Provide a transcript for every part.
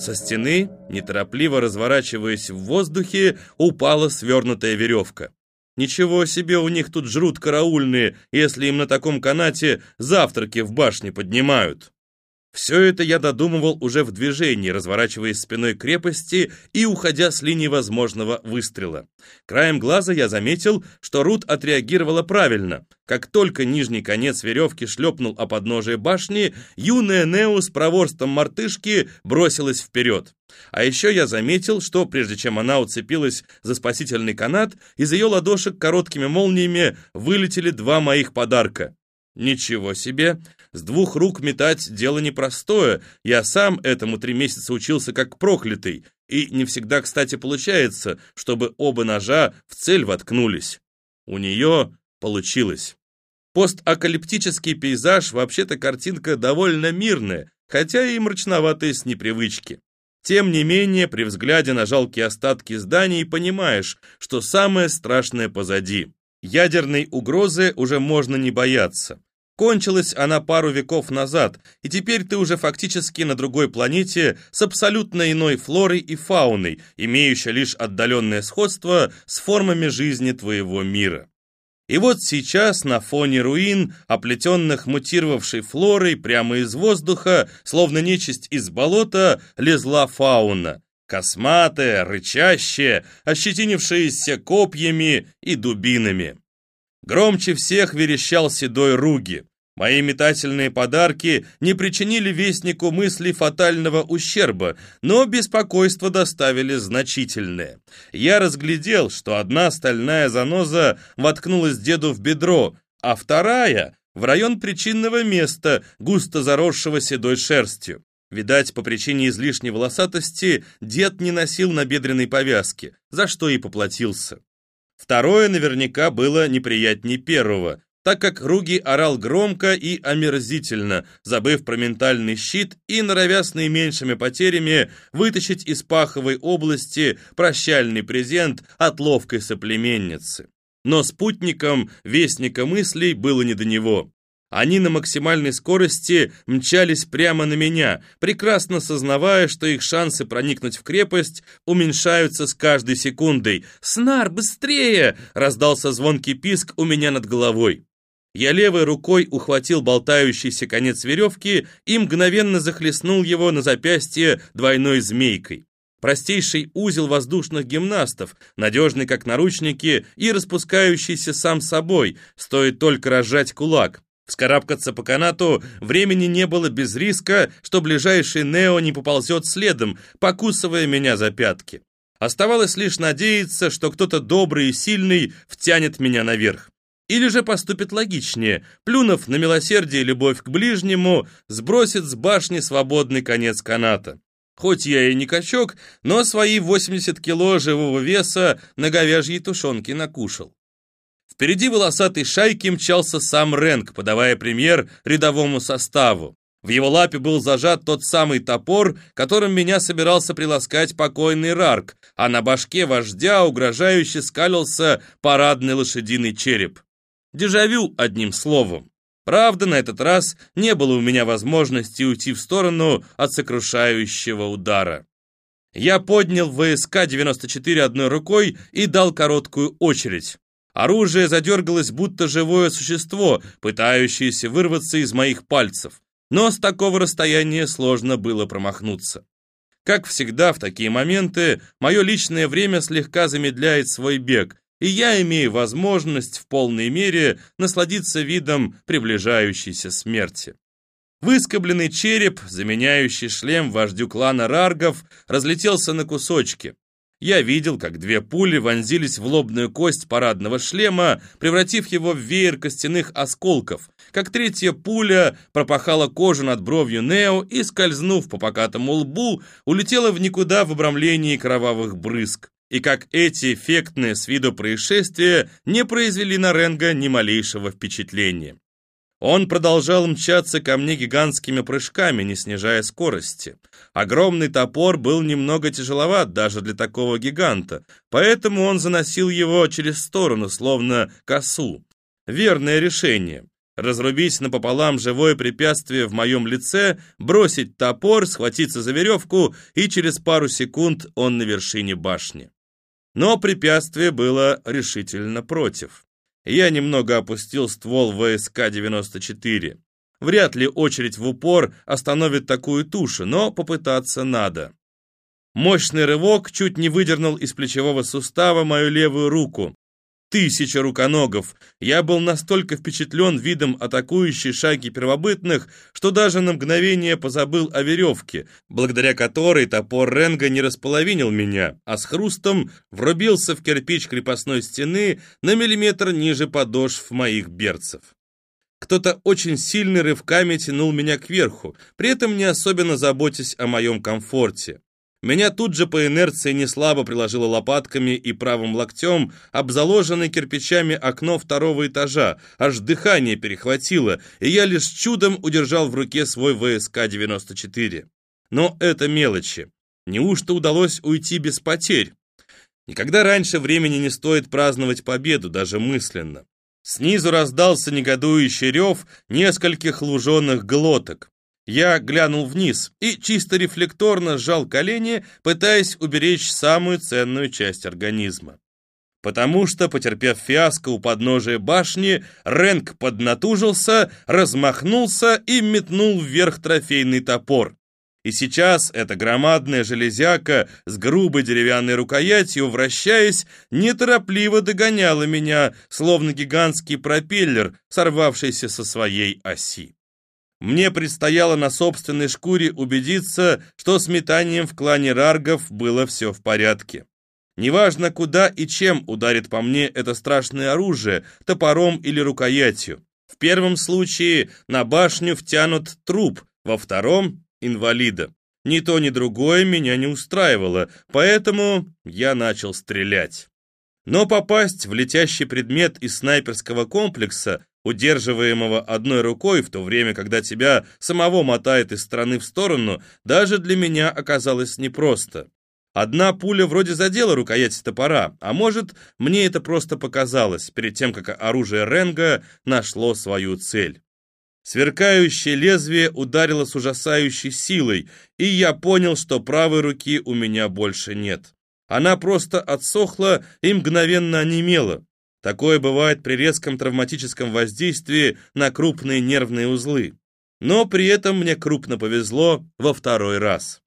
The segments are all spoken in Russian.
Со стены, неторопливо разворачиваясь в воздухе, упала свернутая веревка. Ничего себе у них тут жрут караульные, если им на таком канате завтраки в башне поднимают. Все это я додумывал уже в движении, разворачиваясь спиной крепости и уходя с линии возможного выстрела. Краем глаза я заметил, что Рут отреагировала правильно. Как только нижний конец веревки шлепнул о подножие башни, юная Нео с проворством мартышки бросилась вперед. А еще я заметил, что прежде чем она уцепилась за спасительный канат, из ее ладошек короткими молниями вылетели два моих подарка. Ничего себе! С двух рук метать дело непростое. Я сам этому три месяца учился как проклятый. И не всегда, кстати, получается, чтобы оба ножа в цель воткнулись. У нее получилось. Постакалиптический пейзаж, вообще-то картинка довольно мирная, хотя и мрачноватая с непривычки. Тем не менее, при взгляде на жалкие остатки зданий понимаешь, что самое страшное позади. Ядерной угрозы уже можно не бояться. Кончилась она пару веков назад, и теперь ты уже фактически на другой планете с абсолютно иной флорой и фауной, имеющей лишь отдаленное сходство с формами жизни твоего мира. И вот сейчас на фоне руин, оплетенных мутировавшей флорой прямо из воздуха, словно нечисть из болота, лезла фауна. Косматая, рычащая, ощетинившаяся копьями и дубинами. Громче всех верещал седой Руги. Мои метательные подарки не причинили вестнику мысли фатального ущерба, но беспокойство доставили значительное. Я разглядел, что одна стальная заноза воткнулась деду в бедро, а вторая — в район причинного места, густо заросшего седой шерстью. Видать, по причине излишней волосатости дед не носил набедренной повязки, за что и поплатился. Второе наверняка было неприятнее первого, так как Руги орал громко и омерзительно, забыв про ментальный щит и норовя с наименьшими потерями вытащить из паховой области прощальный презент от ловкой соплеменницы. Но спутником Вестника мыслей было не до него. Они на максимальной скорости мчались прямо на меня, прекрасно сознавая, что их шансы проникнуть в крепость уменьшаются с каждой секундой. «Снар, быстрее!» — раздался звонкий писк у меня над головой. Я левой рукой ухватил болтающийся конец веревки и мгновенно захлестнул его на запястье двойной змейкой. Простейший узел воздушных гимнастов, надежный как наручники и распускающийся сам собой, стоит только разжать кулак. Вскарабкаться по канату времени не было без риска, что ближайший Нео не поползет следом, покусывая меня за пятки. Оставалось лишь надеяться, что кто-то добрый и сильный втянет меня наверх. Или же поступит логичнее, плюнув на милосердие и любовь к ближнему, сбросит с башни свободный конец каната. Хоть я и не качок, но свои 80 кило живого веса на говяжьей тушенке накушал. Впереди волосатой шайки мчался сам Рэнк, подавая премьер рядовому составу. В его лапе был зажат тот самый топор, которым меня собирался приласкать покойный Рарк, а на башке вождя угрожающе скалился парадный лошадиный череп. Дежавю, одним словом. Правда, на этот раз не было у меня возможности уйти в сторону от сокрушающего удара. Я поднял ВСК-94 одной рукой и дал короткую очередь. Оружие задергалось, будто живое существо, пытающееся вырваться из моих пальцев. Но с такого расстояния сложно было промахнуться. Как всегда в такие моменты, мое личное время слегка замедляет свой бег, и я имею возможность в полной мере насладиться видом приближающейся смерти. Выскобленный череп, заменяющий шлем вождю клана Раргов, разлетелся на кусочки. Я видел, как две пули вонзились в лобную кость парадного шлема, превратив его в веер костяных осколков, как третья пуля пропахала кожу над бровью Нео и, скользнув по покатому лбу, улетела в никуда в обрамлении кровавых брызг и как эти эффектные с виду происшествия не произвели на Ренга ни малейшего впечатления. Он продолжал мчаться ко мне гигантскими прыжками, не снижая скорости. Огромный топор был немного тяжеловат даже для такого гиганта, поэтому он заносил его через сторону, словно косу. Верное решение. разрубить напополам живое препятствие в моем лице, бросить топор, схватиться за веревку, и через пару секунд он на вершине башни. Но препятствие было решительно против. Я немного опустил ствол ВСК-94. Вряд ли очередь в упор остановит такую тушу, но попытаться надо. Мощный рывок чуть не выдернул из плечевого сустава мою левую руку. Тысяча руконогов. Я был настолько впечатлен видом атакующей шаги первобытных, что даже на мгновение позабыл о веревке, благодаря которой топор Ренга не располовинил меня, а с хрустом врубился в кирпич крепостной стены на миллиметр ниже подошв моих берцев. Кто-то очень сильный рывками тянул меня кверху, при этом не особенно заботясь о моем комфорте. Меня тут же по инерции неслабо приложило лопатками и правым локтем об заложенное кирпичами окно второго этажа, аж дыхание перехватило, и я лишь чудом удержал в руке свой ВСК-94. Но это мелочи. Неужто удалось уйти без потерь? Никогда раньше времени не стоит праздновать победу, даже мысленно. Снизу раздался негодующий рев нескольких луженых глоток. Я глянул вниз и чисто рефлекторно сжал колени, пытаясь уберечь самую ценную часть организма. Потому что, потерпев фиаско у подножия башни, Рэнк поднатужился, размахнулся и метнул вверх трофейный топор. И сейчас эта громадная железяка с грубой деревянной рукоятью, вращаясь, неторопливо догоняла меня, словно гигантский пропеллер, сорвавшийся со своей оси. Мне предстояло на собственной шкуре убедиться, что с метанием в клане Раргов было все в порядке. Неважно, куда и чем ударит по мне это страшное оружие, топором или рукоятью. В первом случае на башню втянут труп, во втором — инвалида. Ни то, ни другое меня не устраивало, поэтому я начал стрелять. Но попасть в летящий предмет из снайперского комплекса удерживаемого одной рукой, в то время, когда тебя самого мотает из стороны в сторону, даже для меня оказалось непросто. Одна пуля вроде задела рукоять топора, а может, мне это просто показалось, перед тем, как оружие Ренга нашло свою цель. Сверкающее лезвие ударило с ужасающей силой, и я понял, что правой руки у меня больше нет. Она просто отсохла и мгновенно онемела. Такое бывает при резком травматическом воздействии на крупные нервные узлы. Но при этом мне крупно повезло во второй раз.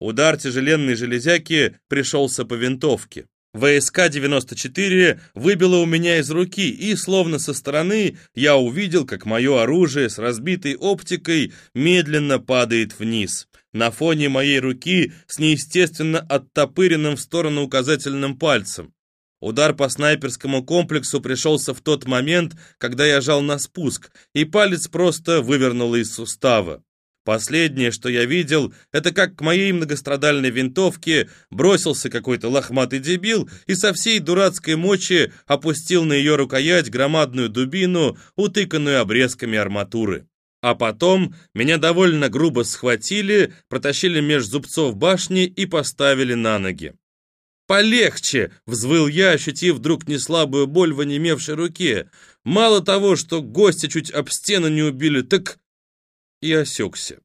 Удар тяжеленной железяки пришелся по винтовке. ВСК-94 выбило у меня из руки, и, словно со стороны, я увидел, как мое оружие с разбитой оптикой медленно падает вниз. На фоне моей руки с неестественно оттопыренным в сторону указательным пальцем. Удар по снайперскому комплексу пришелся в тот момент, когда я жал на спуск, и палец просто вывернуло из сустава. Последнее, что я видел, это как к моей многострадальной винтовке бросился какой-то лохматый дебил и со всей дурацкой мочи опустил на ее рукоять громадную дубину, утыканную обрезками арматуры. А потом меня довольно грубо схватили, протащили меж зубцов башни и поставили на ноги. «Полегче!» — взвыл я, ощутив вдруг неслабую боль в онемевшей руке. «Мало того, что гостя чуть об стену не убили, так...» И осекся.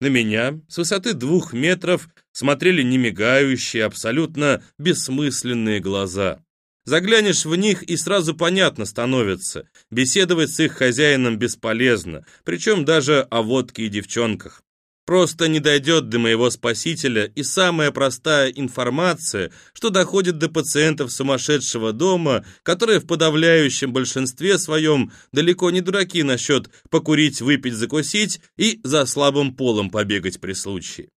На меня с высоты двух метров смотрели немигающие, абсолютно бессмысленные глаза. Заглянешь в них и сразу понятно становится. Беседовать с их хозяином бесполезно, причем даже о водке и девчонках просто не дойдет до моего спасителя, и самая простая информация, что доходит до пациентов сумасшедшего дома, которые в подавляющем большинстве своем далеко не дураки насчет покурить, выпить, закусить и за слабым полом побегать при случае.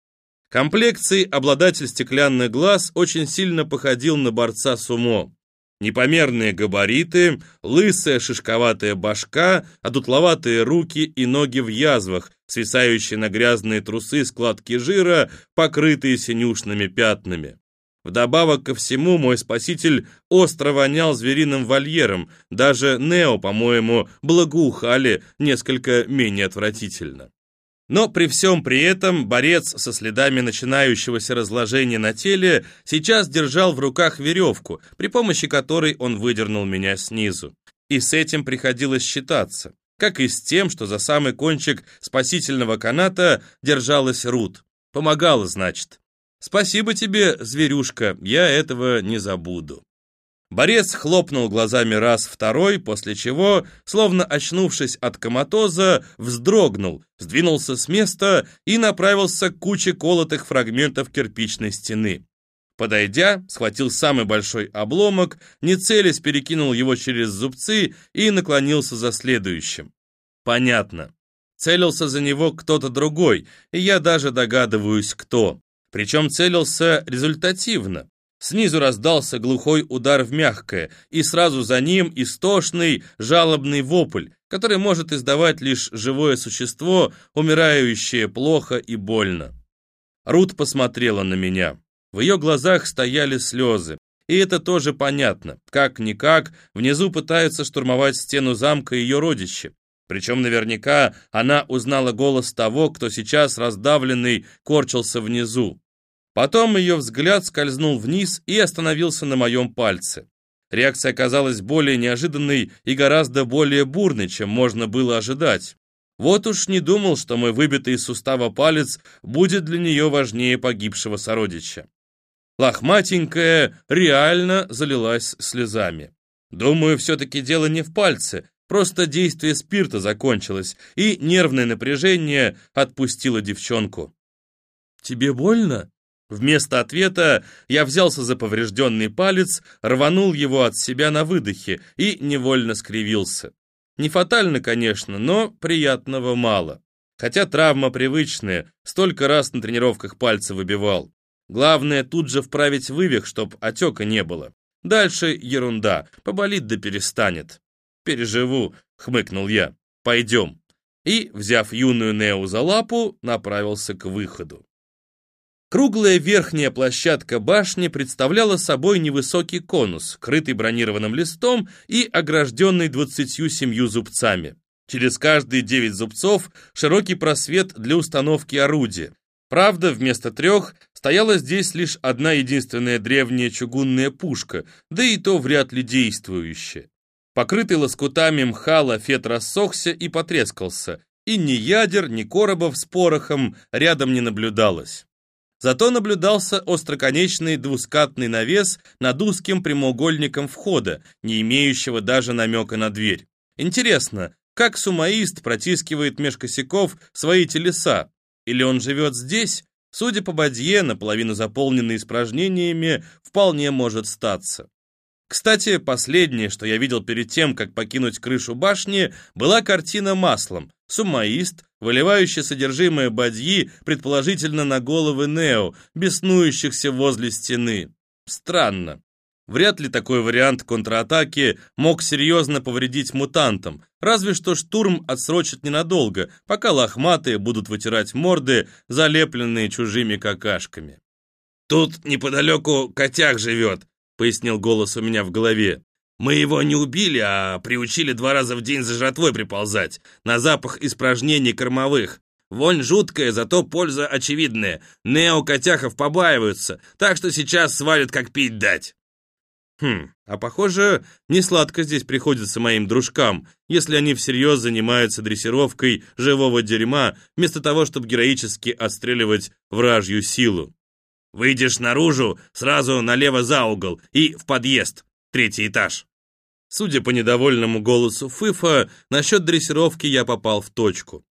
Комплекцией обладатель стеклянных глаз очень сильно походил на борца сумо. Непомерные габариты, лысая шишковатая башка, одутловатые руки и ноги в язвах, свисающие на грязные трусы складки жира, покрытые синюшными пятнами. Вдобавок ко всему, мой спаситель остро вонял звериным вольером, даже Нео, по-моему, благоухали несколько менее отвратительно. Но при всем при этом борец со следами начинающегося разложения на теле сейчас держал в руках веревку, при помощи которой он выдернул меня снизу. И с этим приходилось считаться. Как и с тем, что за самый кончик спасительного каната держалась Рут. Помогала, значит. Спасибо тебе, зверюшка, я этого не забуду. Борец хлопнул глазами раз второй, после чего, словно очнувшись от коматоза, вздрогнул, сдвинулся с места и направился к куче колотых фрагментов кирпичной стены. Подойдя, схватил самый большой обломок, не целясь перекинул его через зубцы и наклонился за следующим. Понятно. Целился за него кто-то другой, и я даже догадываюсь, кто. Причем целился результативно. Снизу раздался глухой удар в мягкое, и сразу за ним истошный, жалобный вопль, который может издавать лишь живое существо, умирающее плохо и больно. Рут посмотрела на меня. В ее глазах стояли слезы. И это тоже понятно. Как-никак, внизу пытаются штурмовать стену замка ее родичи. Причем наверняка она узнала голос того, кто сейчас раздавленный корчился внизу. Потом ее взгляд скользнул вниз и остановился на моем пальце. Реакция оказалась более неожиданной и гораздо более бурной, чем можно было ожидать. Вот уж не думал, что мой выбитый из сустава палец будет для нее важнее погибшего сородича. Лохматенькая реально залилась слезами. Думаю, все-таки дело не в пальце, просто действие спирта закончилось, и нервное напряжение отпустило девчонку. «Тебе больно?» Вместо ответа я взялся за поврежденный палец, рванул его от себя на выдохе и невольно скривился. Не фатально, конечно, но приятного мало. Хотя травма привычная, столько раз на тренировках пальцы выбивал. Главное тут же вправить вывих, чтоб отека не было. Дальше ерунда, поболит да перестанет. «Переживу», — хмыкнул я. «Пойдем». И, взяв юную Нео за лапу, направился к выходу. Круглая верхняя площадка башни представляла собой невысокий конус, крытый бронированным листом и огражденный двадцатью семью зубцами. Через каждые девять зубцов широкий просвет для установки орудия. Правда, вместо трех стояла здесь лишь одна единственная древняя чугунная пушка, да и то вряд ли действующая. Покрытый лоскутами мха лафет рассохся и потрескался, и ни ядер, ни коробов с порохом рядом не наблюдалось. Зато наблюдался остроконечный двускатный навес над узким прямоугольником входа, не имеющего даже намека на дверь. Интересно, как сумаист протискивает меж косяков свои телеса? Или он живет здесь? Судя по бадье, наполовину заполненный испражнениями, вполне может статься. Кстати, последнее, что я видел перед тем, как покинуть крышу башни, была картина маслом. Сумаист, выливающий содержимое бадьи, предположительно на головы Нео, беснующихся возле стены. Странно. Вряд ли такой вариант контратаки мог серьезно повредить мутантам, разве что штурм отсрочит ненадолго, пока лохматые будут вытирать морды, залепленные чужими какашками. «Тут неподалеку котяк живет», пояснил голос у меня в голове. Мы его не убили, а приучили два раза в день за жратвой приползать, на запах испражнений кормовых. Вонь жуткая, зато польза очевидная. Нео-котяхов побаиваются, так что сейчас свалят, как пить дать. Хм, а похоже, не сладко здесь приходится моим дружкам, если они всерьез занимаются дрессировкой живого дерьма, вместо того, чтобы героически отстреливать вражью силу. Выйдешь наружу, сразу налево за угол и в подъезд, третий этаж. Судя по недовольному голосу Фыфа, насчет дрессировки я попал в точку.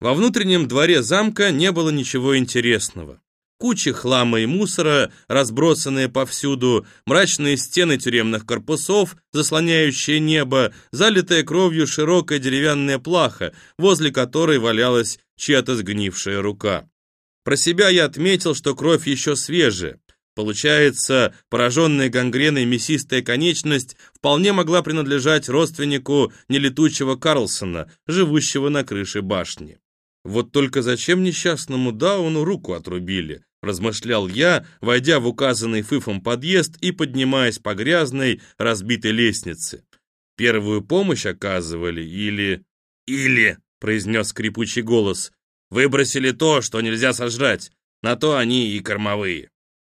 Во внутреннем дворе замка не было ничего интересного. Кучи хлама и мусора, разбросанные повсюду, мрачные стены тюремных корпусов, заслоняющие небо, залитая кровью широкая деревянная плаха, возле которой валялась чья-то сгнившая рука. Про себя я отметил, что кровь еще свежая. Получается, пораженная гангреной мясистая конечность вполне могла принадлежать родственнику нелетучего Карлсона, живущего на крыше башни. Вот только зачем несчастному Дауну руку отрубили? Размышлял я, войдя в указанный Фыфом подъезд и поднимаясь по грязной, разбитой лестнице. Первую помощь оказывали или... «Или», — произнес скрипучий голос, Выбросили то, что нельзя сожрать, на то они и кормовые.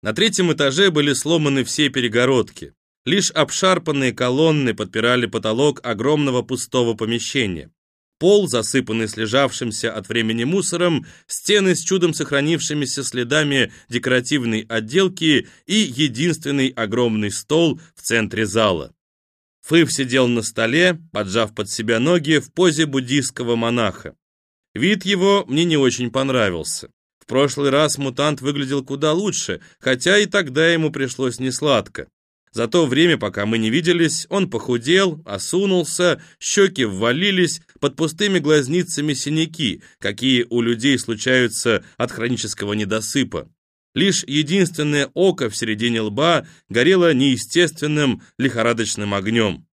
На третьем этаже были сломаны все перегородки. Лишь обшарпанные колонны подпирали потолок огромного пустого помещения. Пол, засыпанный слежавшимся от времени мусором, стены с чудом сохранившимися следами декоративной отделки и единственный огромный стол в центре зала. Фыв сидел на столе, поджав под себя ноги в позе буддийского монаха. Вид его мне не очень понравился. В прошлый раз мутант выглядел куда лучше, хотя и тогда ему пришлось несладко. За то время, пока мы не виделись, он похудел, осунулся, щеки ввалились, под пустыми глазницами синяки, какие у людей случаются от хронического недосыпа. Лишь единственное око в середине лба горело неестественным лихорадочным огнем.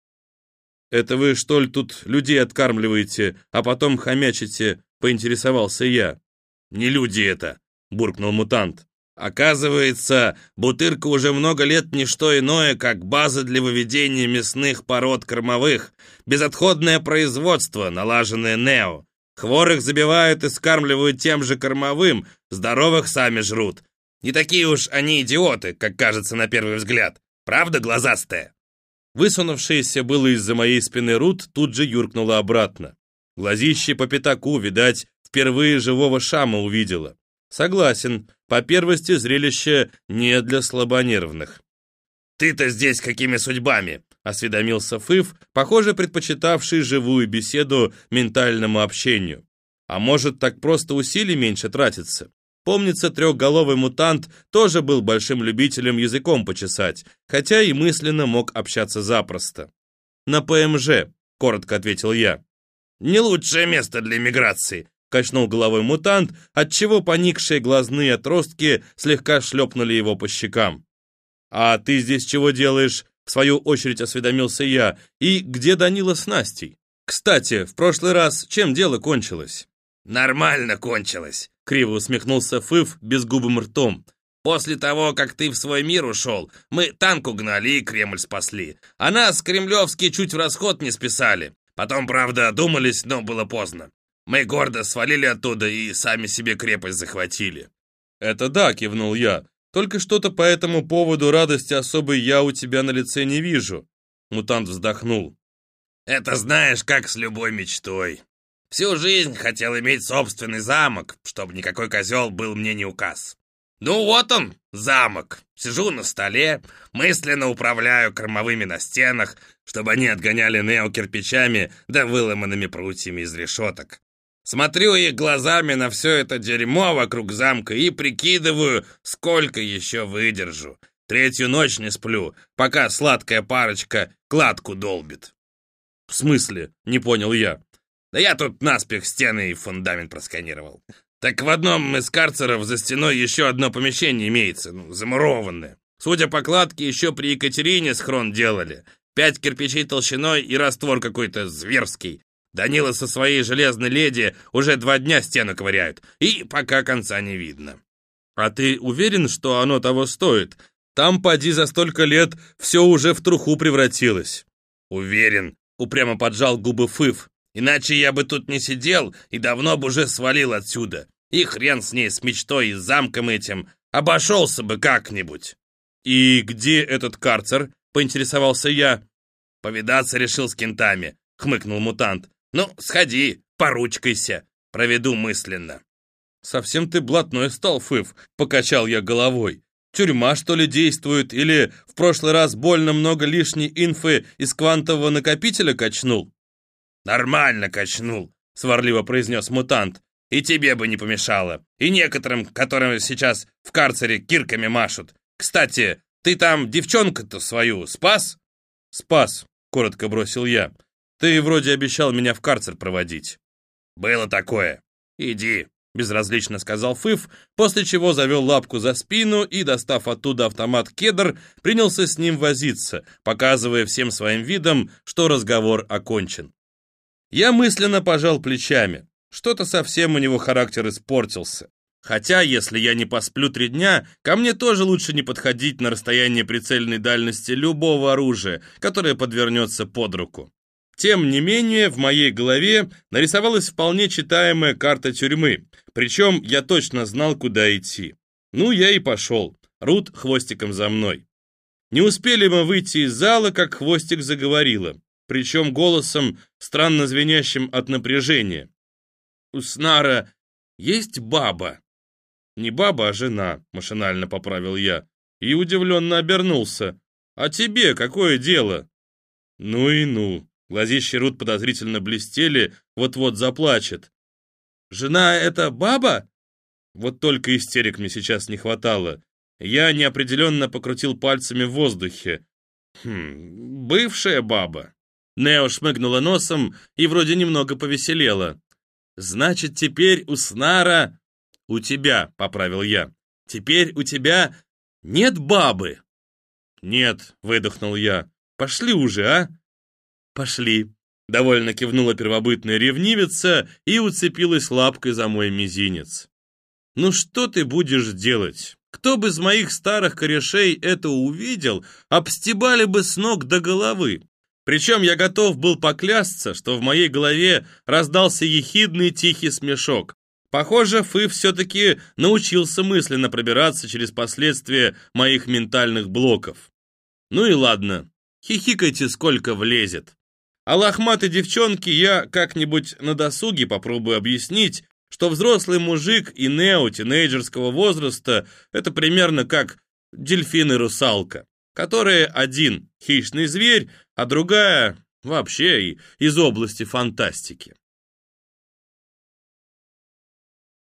«Это вы, что ли, тут людей откармливаете, а потом хомячите?» — поинтересовался я. «Не люди это!» — буркнул мутант. Оказывается, бутырка уже много лет не что иное, как база для выведения мясных пород кормовых, безотходное производство, налаженное Нео. Хворых забивают и скармливают тем же кормовым, здоровых сами жрут. Не такие уж они идиоты, как кажется на первый взгляд. Правда, глазастая?» Высунувшаяся было из-за моей спины Рут тут же юркнула обратно. Глазище по пятаку, видать, впервые живого шама увидела. Согласен, по первости зрелище не для слабонервных. «Ты-то здесь какими судьбами?» — осведомился Фыв, похоже, предпочитавший живую беседу ментальному общению. А может, так просто усилий меньше тратится? Помнится, трехголовый мутант тоже был большим любителем языком почесать, хотя и мысленно мог общаться запросто. «На ПМЖ», — коротко ответил я. «Не лучшее место для миграции», — качнул головой мутант, отчего поникшие глазные отростки слегка шлепнули его по щекам. «А ты здесь чего делаешь?» — в свою очередь осведомился я. «И где Данила с Настей? Кстати, в прошлый раз чем дело кончилось?» «Нормально кончилось», — криво усмехнулся Фыв безгубым ртом. «После того, как ты в свой мир ушел, мы танк угнали и Кремль спасли. А нас, кремлевские, чуть в расход не списали. Потом, правда, думались, но было поздно. Мы гордо свалили оттуда и сами себе крепость захватили». «Это да», — кивнул я. «Только что-то по этому поводу радости особой я у тебя на лице не вижу». Мутант вздохнул. «Это знаешь, как с любой мечтой. Всю жизнь хотел иметь собственный замок, чтобы никакой козел был мне не указ. Ну вот он, замок. Сижу на столе, мысленно управляю кормовыми на стенах, чтобы они отгоняли Нео кирпичами да выломанными прутьями из решеток. Смотрю их глазами на все это дерьмо вокруг замка и прикидываю, сколько еще выдержу. Третью ночь не сплю, пока сладкая парочка кладку долбит. «В смысле?» — не понял я. Да я тут наспех стены и фундамент просканировал. Так в одном из карцеров за стеной еще одно помещение имеется, ну, замурованное. Судя по кладке, еще при Екатерине схрон делали. Пять кирпичей толщиной и раствор какой-то зверский. Данила со своей железной леди уже два дня стену ковыряют, и пока конца не видно. А ты уверен, что оно того стоит? Там, поди, за столько лет все уже в труху превратилось. Уверен, упрямо поджал губы Фыв. Иначе я бы тут не сидел и давно бы уже свалил отсюда. И хрен с ней, с мечтой и замком этим. Обошелся бы как-нибудь. «И где этот карцер?» — поинтересовался я. «Повидаться решил с кентами», — хмыкнул мутант. «Ну, сходи, поручкайся, проведу мысленно». «Совсем ты блатной стал, Фыв», — покачал я головой. «Тюрьма, что ли, действует? Или в прошлый раз больно много лишней инфы из квантового накопителя качнул?» «Нормально качнул», — сварливо произнес мутант. «И тебе бы не помешало. И некоторым, которым сейчас в карцере кирками машут. Кстати, ты там девчонку-то свою спас?» «Спас», — коротко бросил я. «Ты вроде обещал меня в карцер проводить». «Было такое. Иди», — безразлично сказал Фыф, после чего завел лапку за спину и, достав оттуда автомат «Кедр», принялся с ним возиться, показывая всем своим видом, что разговор окончен. Я мысленно пожал плечами. Что-то совсем у него характер испортился. Хотя, если я не посплю три дня, ко мне тоже лучше не подходить на расстояние прицельной дальности любого оружия, которое подвернется под руку. Тем не менее, в моей голове нарисовалась вполне читаемая карта тюрьмы, причем я точно знал, куда идти. Ну, я и пошел. Рут хвостиком за мной. Не успели мы выйти из зала, как хвостик заговорила. причем голосом, странно звенящим от напряжения. «У Снара есть баба?» «Не баба, а жена», — машинально поправил я, и удивленно обернулся. «А тебе какое дело?» «Ну и ну!» Глазища Рут подозрительно блестели, вот-вот заплачет. «Жена — это баба?» Вот только истерик мне сейчас не хватало. Я неопределенно покрутил пальцами в воздухе. «Хм, бывшая баба». Нео шмыгнула носом и вроде немного повеселела. «Значит, теперь у Снара...» «У тебя», — поправил я. «Теперь у тебя нет бабы». «Нет», — выдохнул я. «Пошли уже, а?» «Пошли», — довольно кивнула первобытная ревнивица и уцепилась лапкой за мой мизинец. «Ну что ты будешь делать? Кто бы из моих старых корешей это увидел, обстебали бы с ног до головы. Причем я готов был поклясться, что в моей голове раздался ехидный тихий смешок. Похоже, Фы все-таки научился мысленно пробираться через последствия моих ментальных блоков. Ну и ладно, хихикайте сколько влезет. А лохматой девчонке я как-нибудь на досуге попробую объяснить, что взрослый мужик и нео тинейджерского возраста — это примерно как дельфин и русалка, которые один — хищный зверь, а другая — вообще из области фантастики.